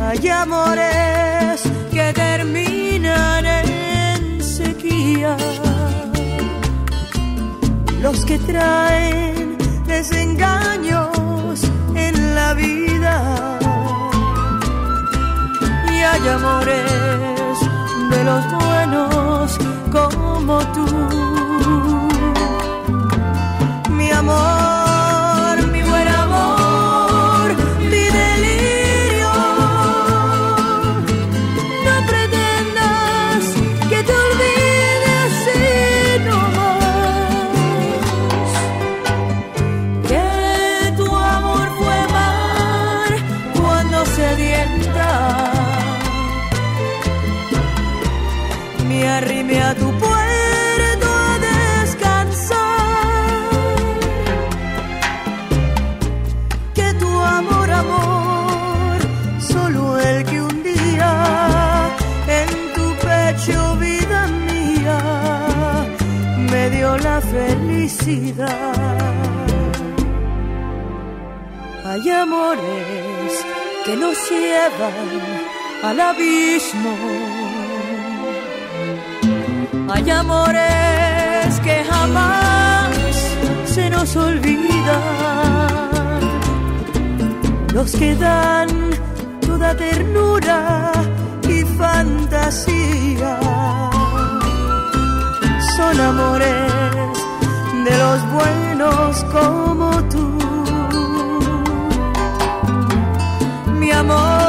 Hay amores que terminan en sequía. Los que traen desengaños en la vida. Y hay amores de los buenos como tú. Mi amor, Hay amores que nos llevan al abismo. Hay amores que jamás se nos olvidan. Los que dan toda ternura y fantasía. Son amores de los buenos como tú. Mi amor,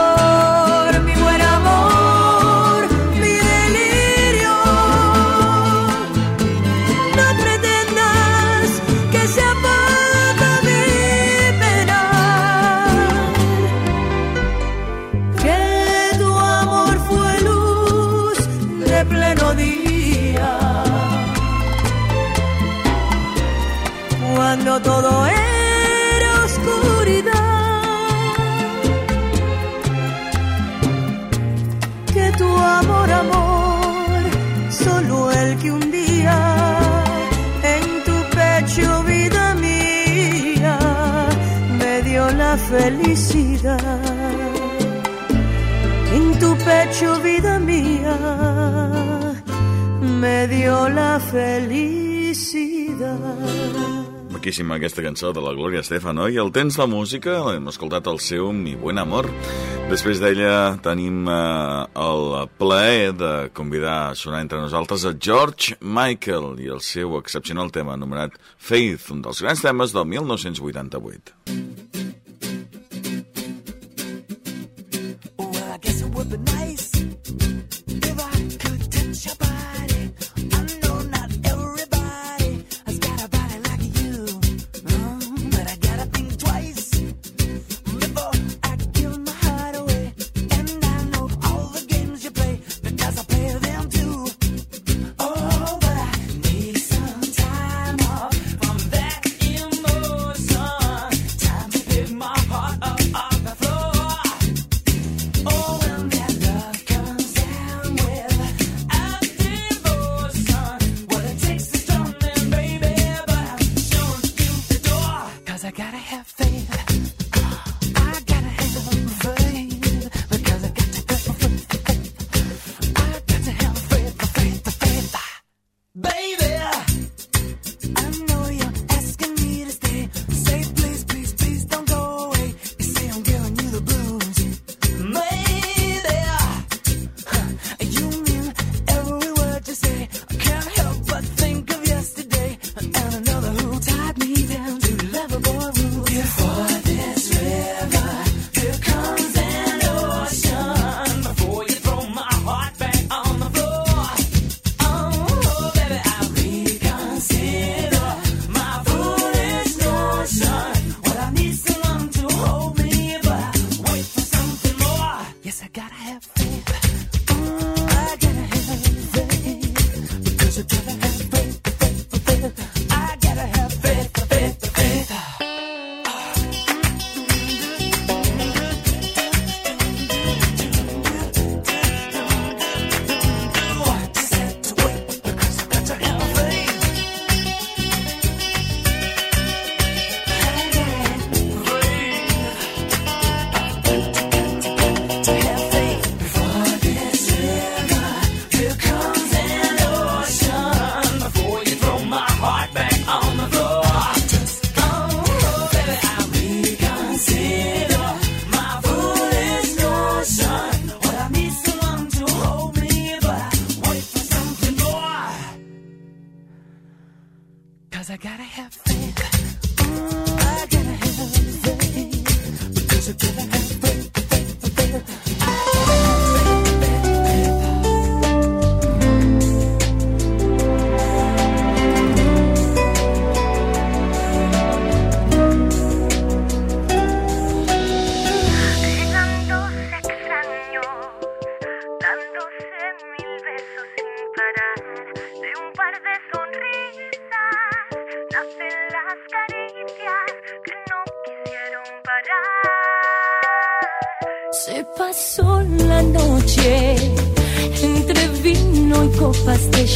aquesta cançó de la Glòria Estefan, oi? El temps la música, hem escoltat el seu Mi Buen Amor. Després d'ella tenim eh, el plaer de convidar a sonar entre nosaltres a George Michael i el seu excepcional tema anomenat Faith, un dels grans temes del 1988.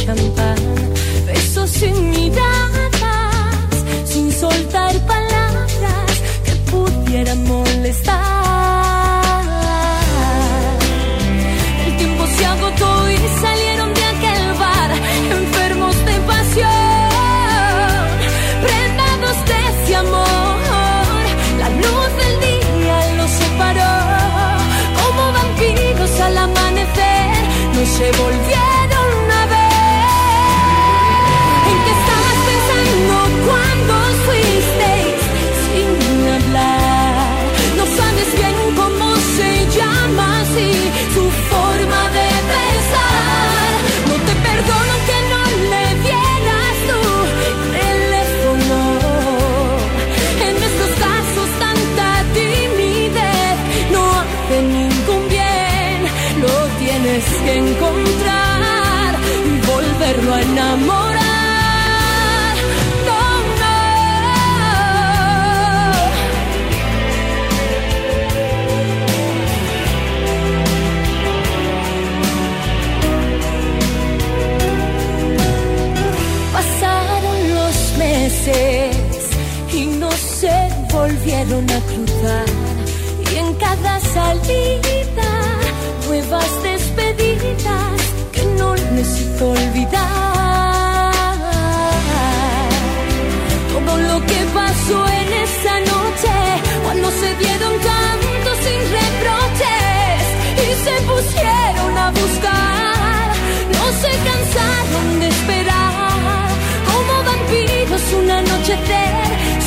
champagne.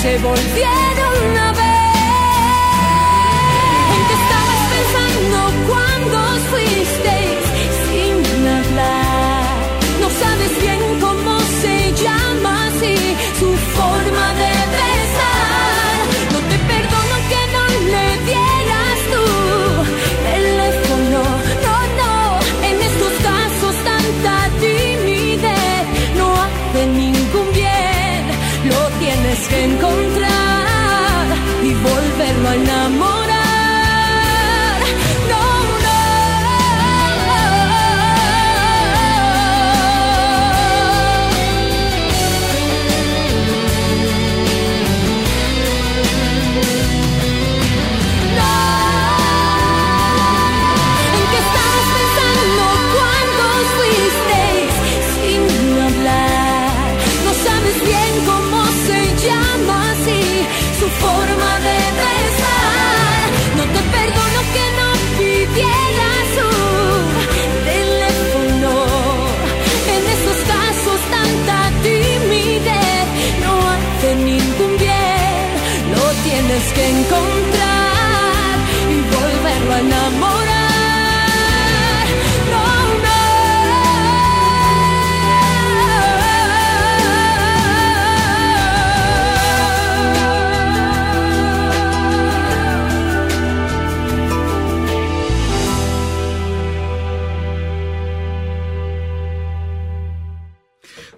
se volvieron a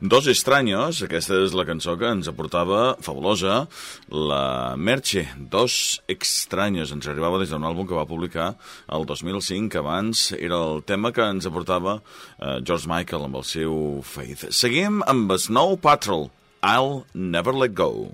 Dos estranyos, aquesta és la cançó que ens aportava fabulosa la Merche. Dos estranyos, ens arribava des d'un àlbum que va publicar el 2005, que abans era el tema que ens aportava eh, George Michael amb el seu Faith. Seguim amb Snow Patrol, I'll Never Let Go.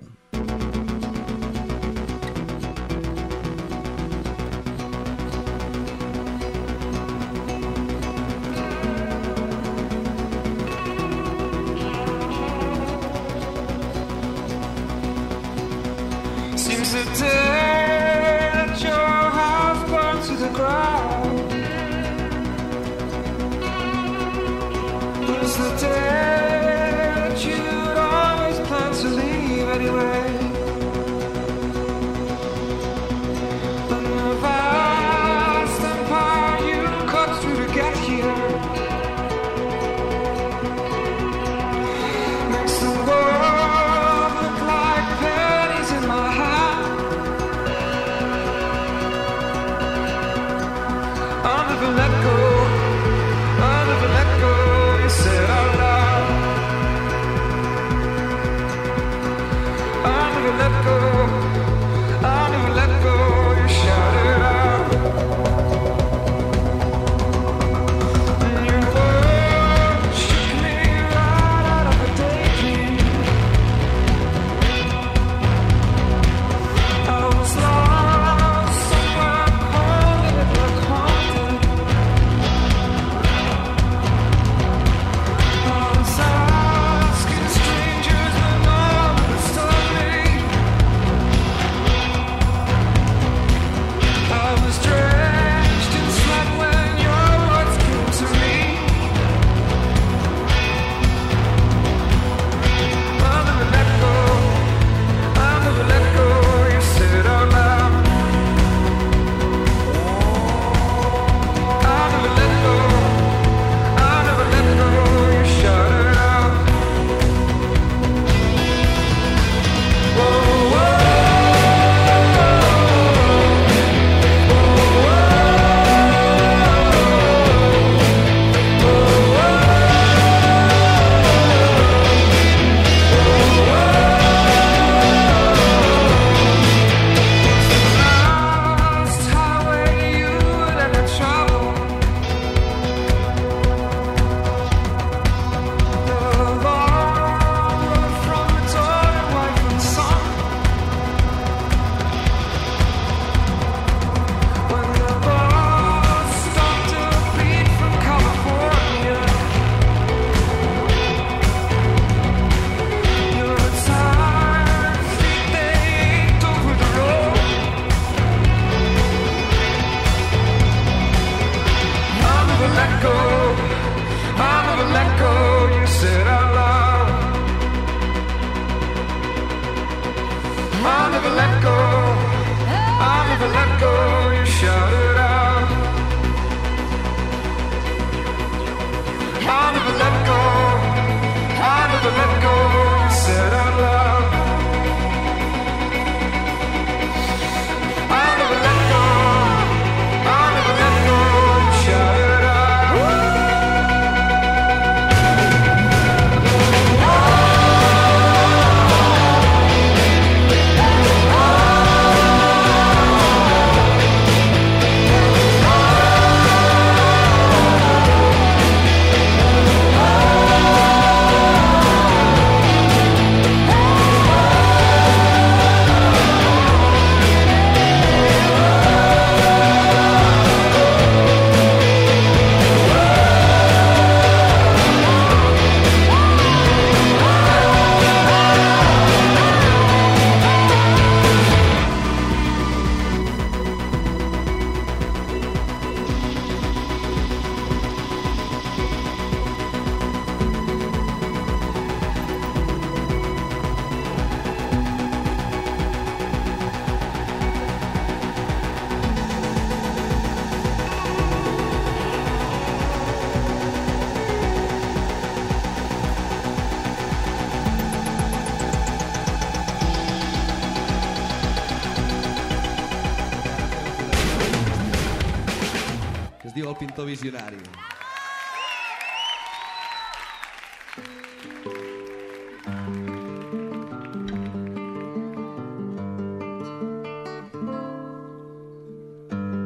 El pintor visionari.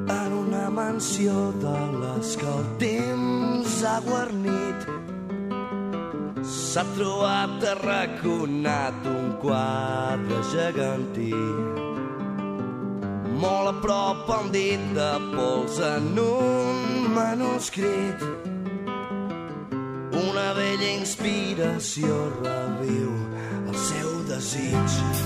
en una mansió de les que el temps ha guarnit s'ha trobat arraconat un quadre gegantí molt a prop un dit de pols en un manuscrit una vella inspiració reviu el seu desig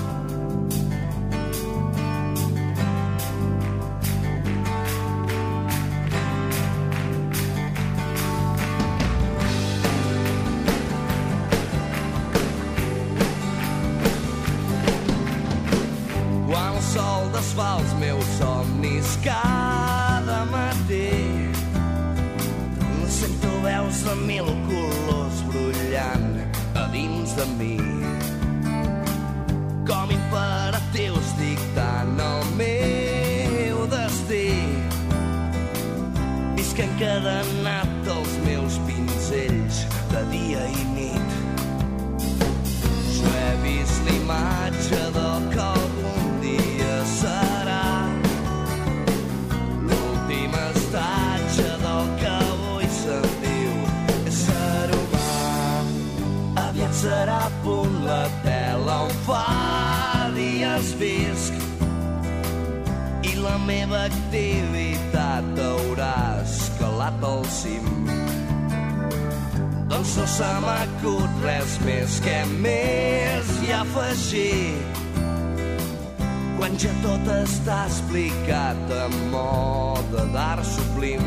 serà punt la tela on fa dies visc. I la meva activitat haurà escalat al cim. Doncs no se m'acut res més que més i afegir. Quan ja tot està explicat en mode d'art sublim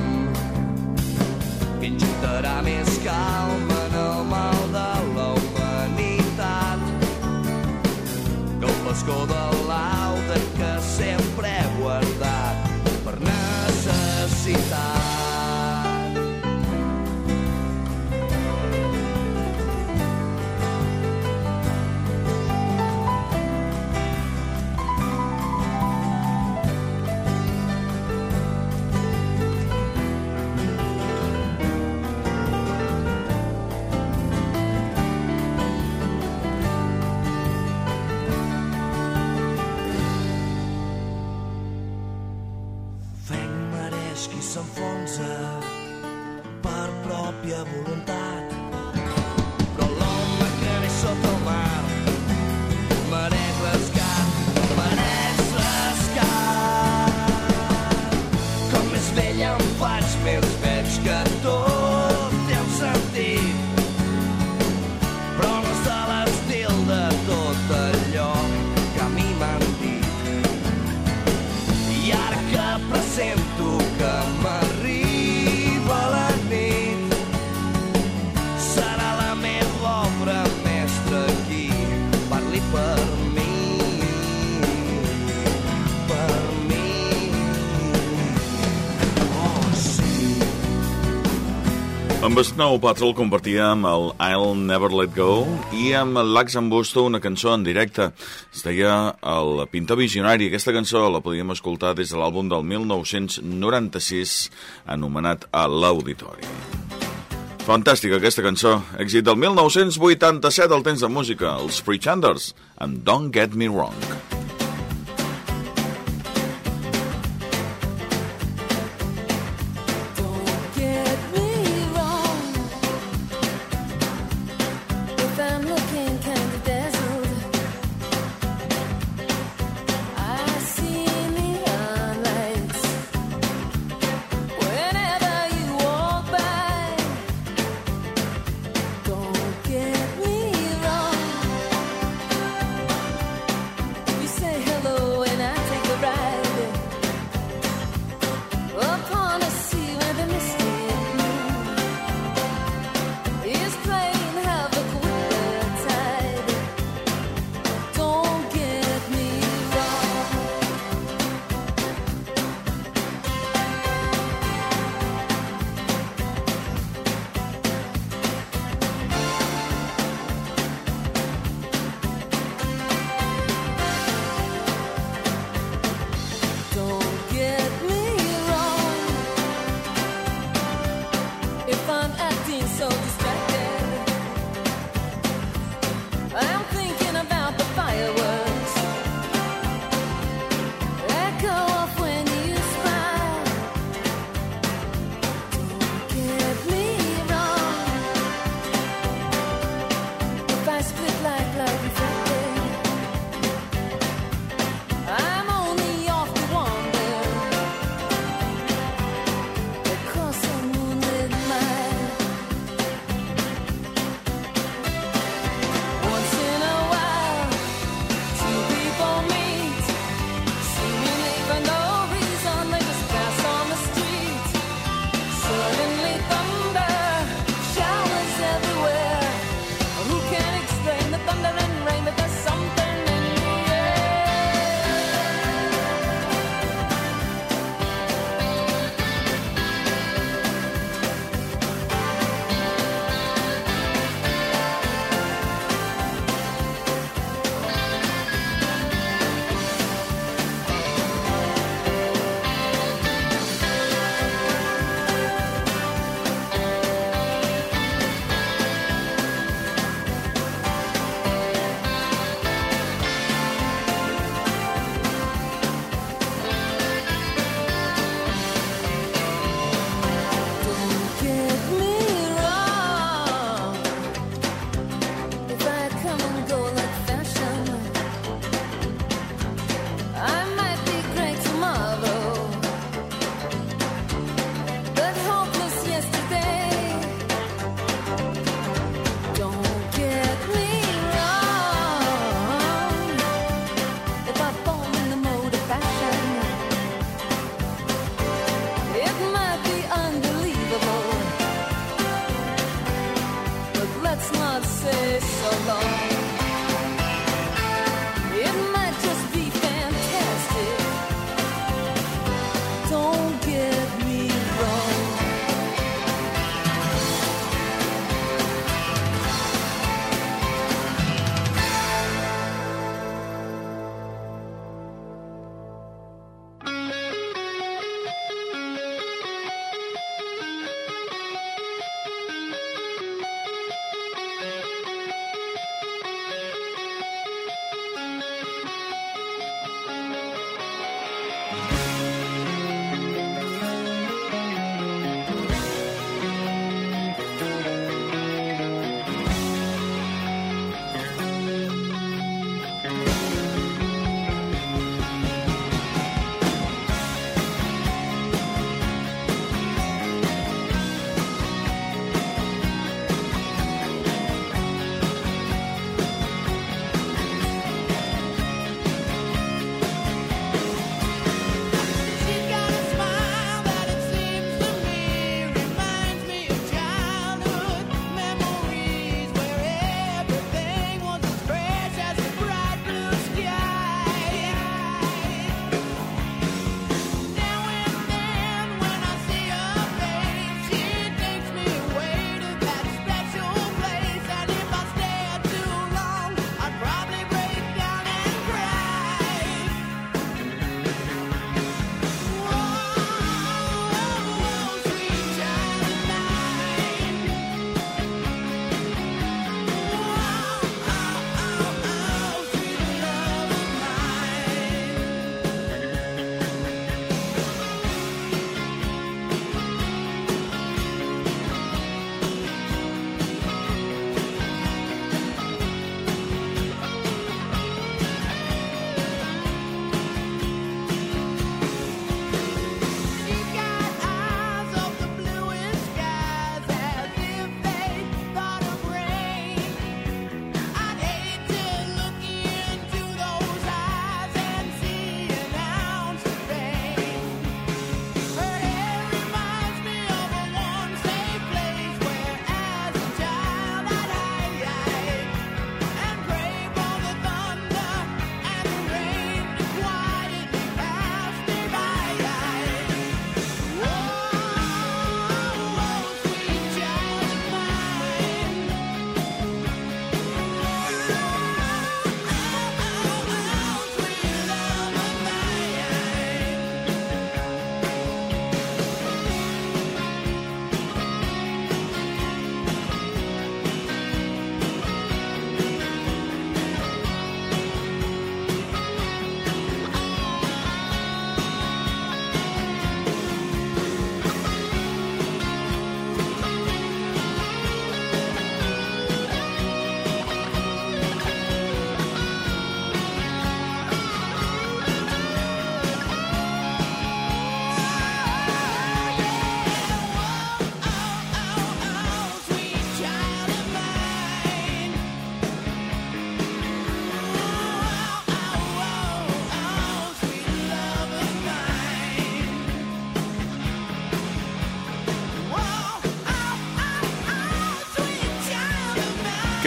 que injectarà més calma que el s'enfonsa per pròpia voluntat. Amb Snow Patrol compartia amb el I'll Never Let Go i amb l'Ax Busto una cançó en directe. Es deia El Pintor Visionari. Aquesta cançó la podíem escoltar des de l'àlbum del 1996 anomenat A l'Auditori. Fantàstica aquesta cançó. Èxit del 1987 al temps de música. Els Pretenders amb Don't Get Me Wrong.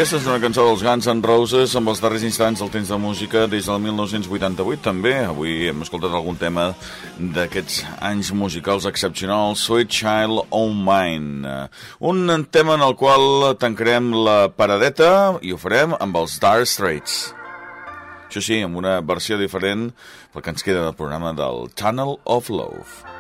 Aquesta és una cançó dels Guns N' Roses amb els darrers instants del temps de música des del 1988 també. Avui hem escoltat algun tema d'aquests anys musicals excepcionals, Sweet Child on Mine. Un tema en el qual tancarem la paradeta i ho farem amb els Dark Straits. Això sí, amb una versió diferent pel que ens queda del programa del Tunnel of Love.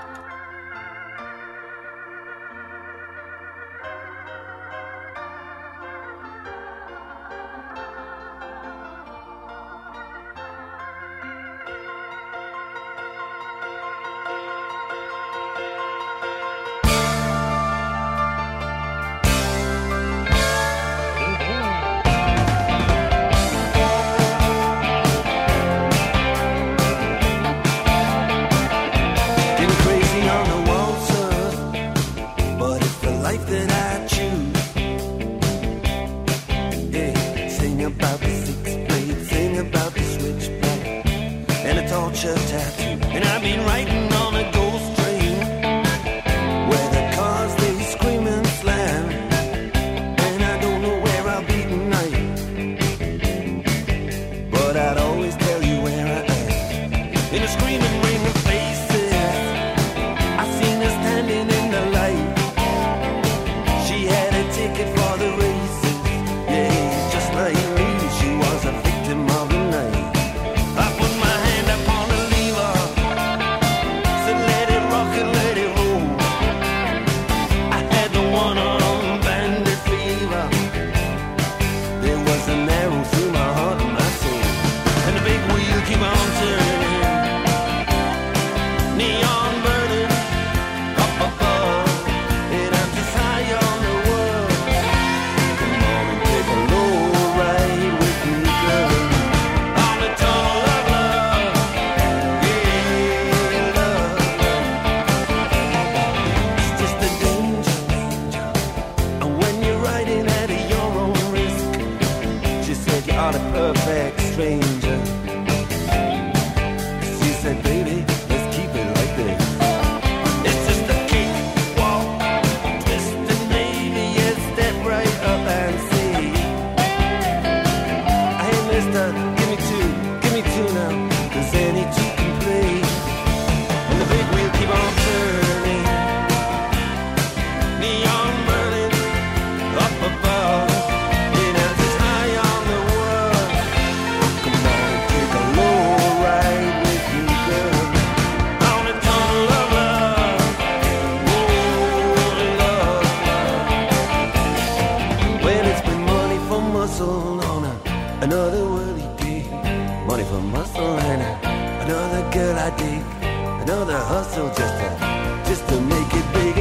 another worldly pig, Money for muscle and another girl I dig, another hustle just to, just to make it big.